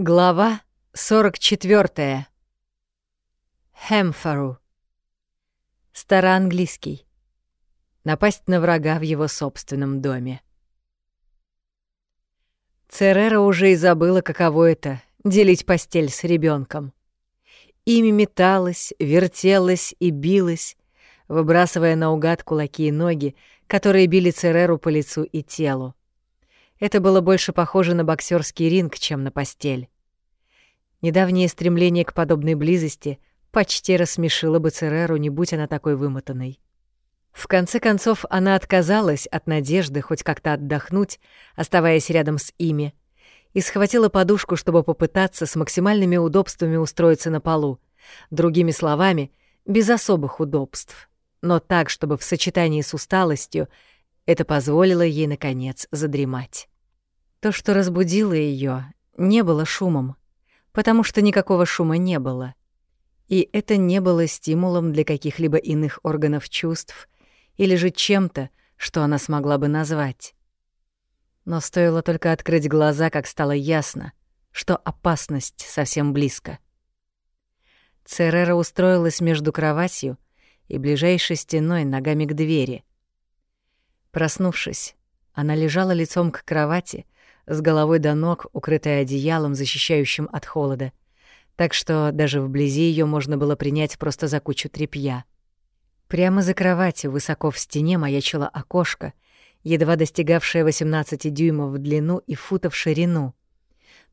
Глава 44. Хэмфору. Староанглийский. Напасть на врага в его собственном доме. Церера уже и забыла, каково это — делить постель с ребенком. Ими металась, вертелась и билась, выбрасывая наугад кулаки и ноги, которые били Цереру по лицу и телу. Это было больше похоже на боксерский ринг, чем на постель. Недавнее стремление к подобной близости почти рассмешило бы Цереру, не будь она такой вымотанной. В конце концов, она отказалась от надежды хоть как-то отдохнуть, оставаясь рядом с ими, и схватила подушку, чтобы попытаться с максимальными удобствами устроиться на полу. Другими словами, без особых удобств, но так, чтобы в сочетании с усталостью это позволило ей, наконец, задремать. То, что разбудило ее, не было шумом, потому что никакого шума не было. И это не было стимулом для каких-либо иных органов чувств или же чем-то, что она смогла бы назвать. Но стоило только открыть глаза, как стало ясно, что опасность совсем близко. Церера устроилась между кроватью и ближайшей стеной ногами к двери, Проснувшись, она лежала лицом к кровати, с головой до ног, укрытая одеялом, защищающим от холода, так что даже вблизи ее можно было принять просто за кучу тряпья. Прямо за кроватью, высоко в стене, маячило окошко, едва достигавшее 18 дюймов в длину и футов в ширину.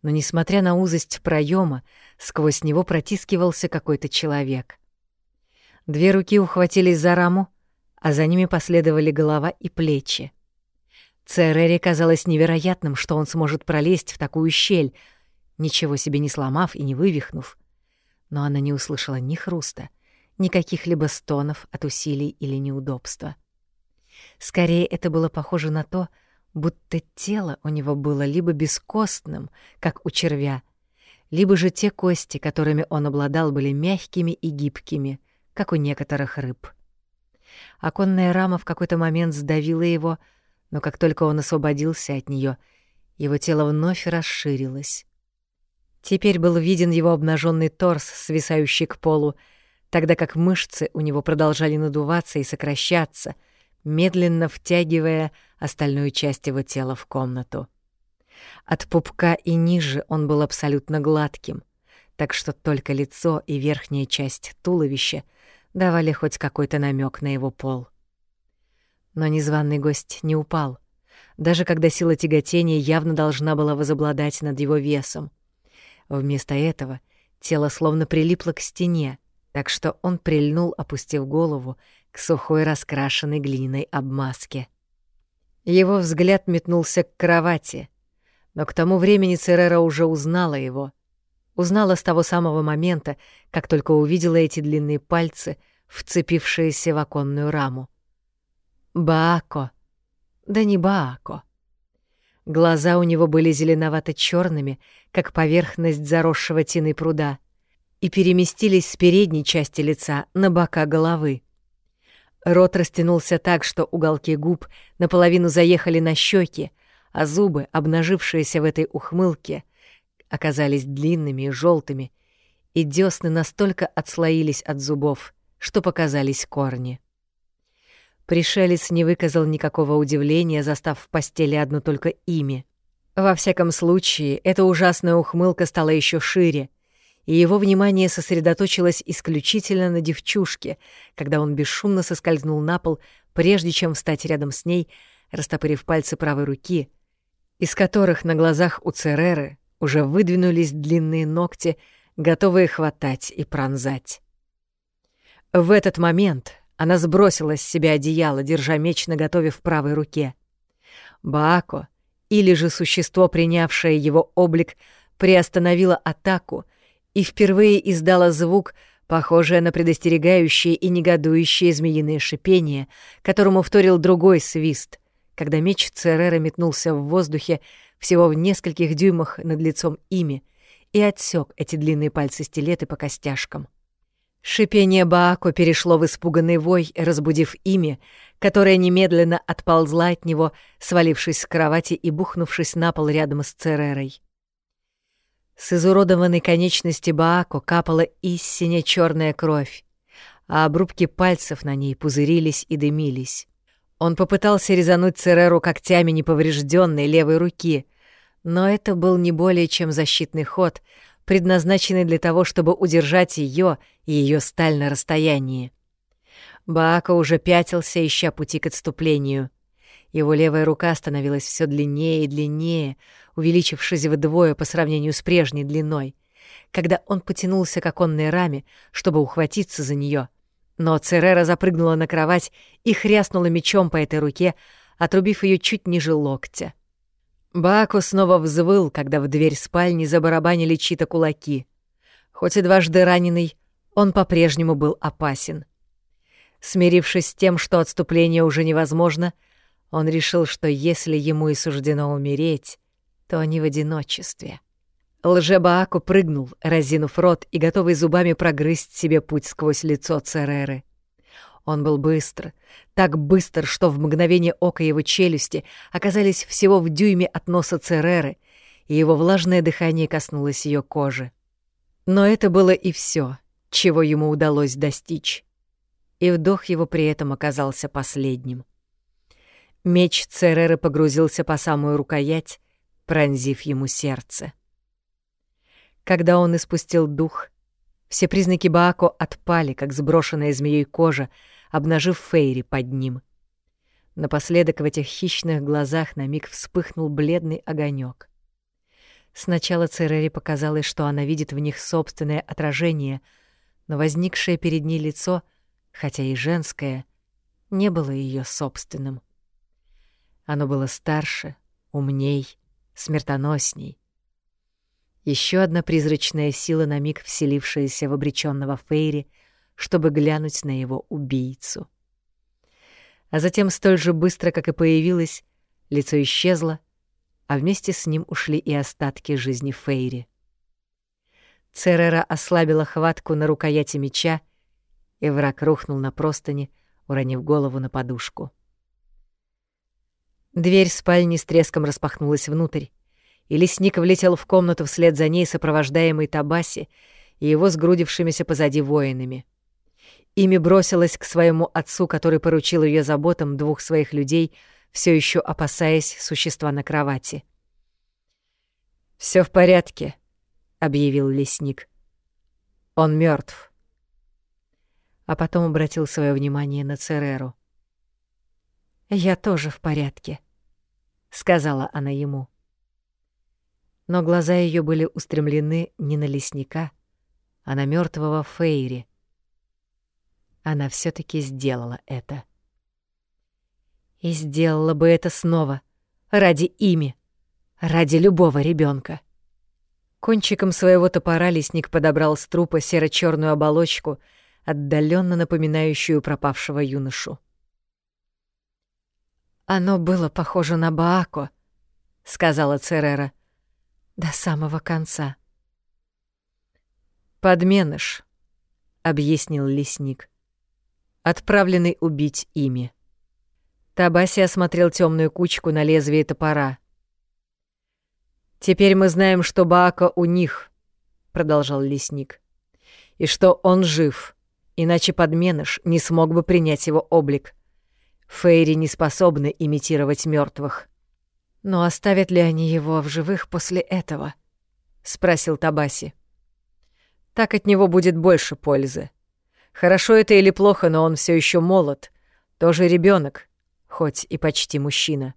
Но, несмотря на узость проема, сквозь него протискивался какой-то человек. Две руки ухватились за раму, а за ними последовали голова и плечи. Церере казалось невероятным, что он сможет пролезть в такую щель, ничего себе не сломав и не вывихнув. Но она не услышала ни хруста, ни каких-либо стонов от усилий или неудобства. Скорее, это было похоже на то, будто тело у него было либо бескостным, как у червя, либо же те кости, которыми он обладал, были мягкими и гибкими, как у некоторых рыб. Оконная рама в какой-то момент сдавила его, но как только он освободился от нее, его тело вновь расширилось. Теперь был виден его обнаженный торс, свисающий к полу, тогда как мышцы у него продолжали надуваться и сокращаться, медленно втягивая остальную часть его тела в комнату. От пупка и ниже он был абсолютно гладким, так что только лицо и верхняя часть туловища — давали хоть какой-то намек на его пол. Но незваный гость не упал, даже когда сила тяготения явно должна была возобладать над его весом. Вместо этого тело словно прилипло к стене, так что он прильнул, опустив голову, к сухой раскрашенной глиняной обмазке. Его взгляд метнулся к кровати, но к тому времени Церера уже узнала его — Узнала с того самого момента, как только увидела эти длинные пальцы, вцепившиеся в оконную раму. Баако. Да не Баако. Глаза у него были зеленовато черными как поверхность заросшего тиной пруда, и переместились с передней части лица на бока головы. Рот растянулся так, что уголки губ наполовину заехали на щеки, а зубы, обнажившиеся в этой ухмылке — оказались длинными и желтыми, и десны настолько отслоились от зубов, что показались корни. Пришелец не выказал никакого удивления, застав в постели одно только имя. Во всяком случае, эта ужасная ухмылка стала еще шире, и его внимание сосредоточилось исключительно на девчушке, когда он бесшумно соскользнул на пол, прежде чем встать рядом с ней, растопырив пальцы правой руки, из которых на глазах у Цереры уже выдвинулись длинные ногти, готовые хватать и пронзать. В этот момент она сбросила с себя одеяло, держа меч наготове в правой руке. Баако, или же существо, принявшее его облик, приостановило атаку и впервые издало звук, похожее на предостерегающее и негодующее змеиное шипение, которому вторил другой свист, когда меч Церера метнулся в воздухе, всего в нескольких дюймах над лицом ими, и отсек эти длинные пальцы стилеты по костяшкам. Шипение Баако перешло в испуганный вой, разбудив ими, которая немедленно отползла от него, свалившись с кровати и бухнувшись на пол рядом с Церерой. С изуродованной конечности Баако капала истинно черная кровь, а обрубки пальцев на ней пузырились и дымились. Он попытался резануть Цереру когтями неповрежденной левой руки, но это был не более чем защитный ход, предназначенный для того, чтобы удержать ее и ее сталь на расстоянии. Баака уже пятился, ища пути к отступлению. Его левая рука становилась все длиннее и длиннее, увеличившись вдвое по сравнению с прежней длиной, когда он потянулся к оконной раме, чтобы ухватиться за нее. Но Церера запрыгнула на кровать и хряснула мечом по этой руке, отрубив ее чуть ниже локтя. Бако снова взвыл, когда в дверь спальни забарабанили чьи-то кулаки. Хоть и дважды раненый, он по-прежнему был опасен. Смирившись с тем, что отступление уже невозможно, он решил, что если ему и суждено умереть, то не в одиночестве. Лжебааку прыгнул, разинув рот и готовый зубами прогрызть себе путь сквозь лицо Цереры. Он был быстр, так быстр, что в мгновение ока его челюсти оказались всего в дюйме от носа Цереры, и его влажное дыхание коснулось ее кожи. Но это было и все, чего ему удалось достичь. И вдох его при этом оказался последним. Меч Цереры погрузился по самую рукоять, пронзив ему сердце. Когда он испустил дух, все признаки Баако отпали, как сброшенная змеей кожа, обнажив Фейри под ним. Напоследок в этих хищных глазах на миг вспыхнул бледный огонек. Сначала Церере показалось, что она видит в них собственное отражение, но возникшее перед ней лицо, хотя и женское, не было ее собственным. Оно было старше, умней, смертоносней. Еще одна призрачная сила на миг вселившаяся в обреченного Фейри, чтобы глянуть на его убийцу. А затем столь же быстро, как и появилась, лицо исчезло, а вместе с ним ушли и остатки жизни Фейри. Церера ослабила хватку на рукояти меча, и враг рухнул на простыни, уронив голову на подушку. Дверь спальни с треском распахнулась внутрь, и лесник влетел в комнату вслед за ней, сопровождаемый Табаси и его сгрудившимися позади воинами. Ими бросилась к своему отцу, который поручил ее заботам двух своих людей, все еще опасаясь существа на кровати. Все в порядке», — объявил лесник. «Он мертв. А потом обратил свое внимание на Цереру. «Я тоже в порядке», — сказала она ему но глаза ее были устремлены не на лесника, а на мертвого Фейри. Она все таки сделала это. И сделала бы это снова, ради ими, ради любого ребенка. Кончиком своего топора лесник подобрал с трупа серо черную оболочку, отдаленно напоминающую пропавшего юношу. «Оно было похоже на Баако», — сказала Церера до самого конца. «Подменыш», — объяснил лесник, отправленный убить ими. Табаси осмотрел темную кучку на лезвии топора. «Теперь мы знаем, что Баака у них», — продолжал лесник, — «и что он жив, иначе подменыш не смог бы принять его облик. Фейри не способны имитировать мертвых. «Но оставят ли они его в живых после этого?» — спросил Табаси. «Так от него будет больше пользы. Хорошо это или плохо, но он все еще молод, тоже ребенок, хоть и почти мужчина».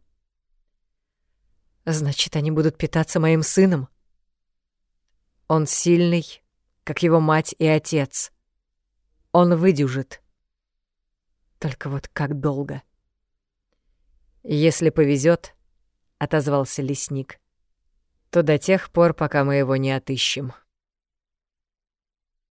«Значит, они будут питаться моим сыном?» «Он сильный, как его мать и отец. Он выдюжит. Только вот как долго?» «Если повезет, — отозвался лесник. «То до тех пор, пока мы его не отыщем».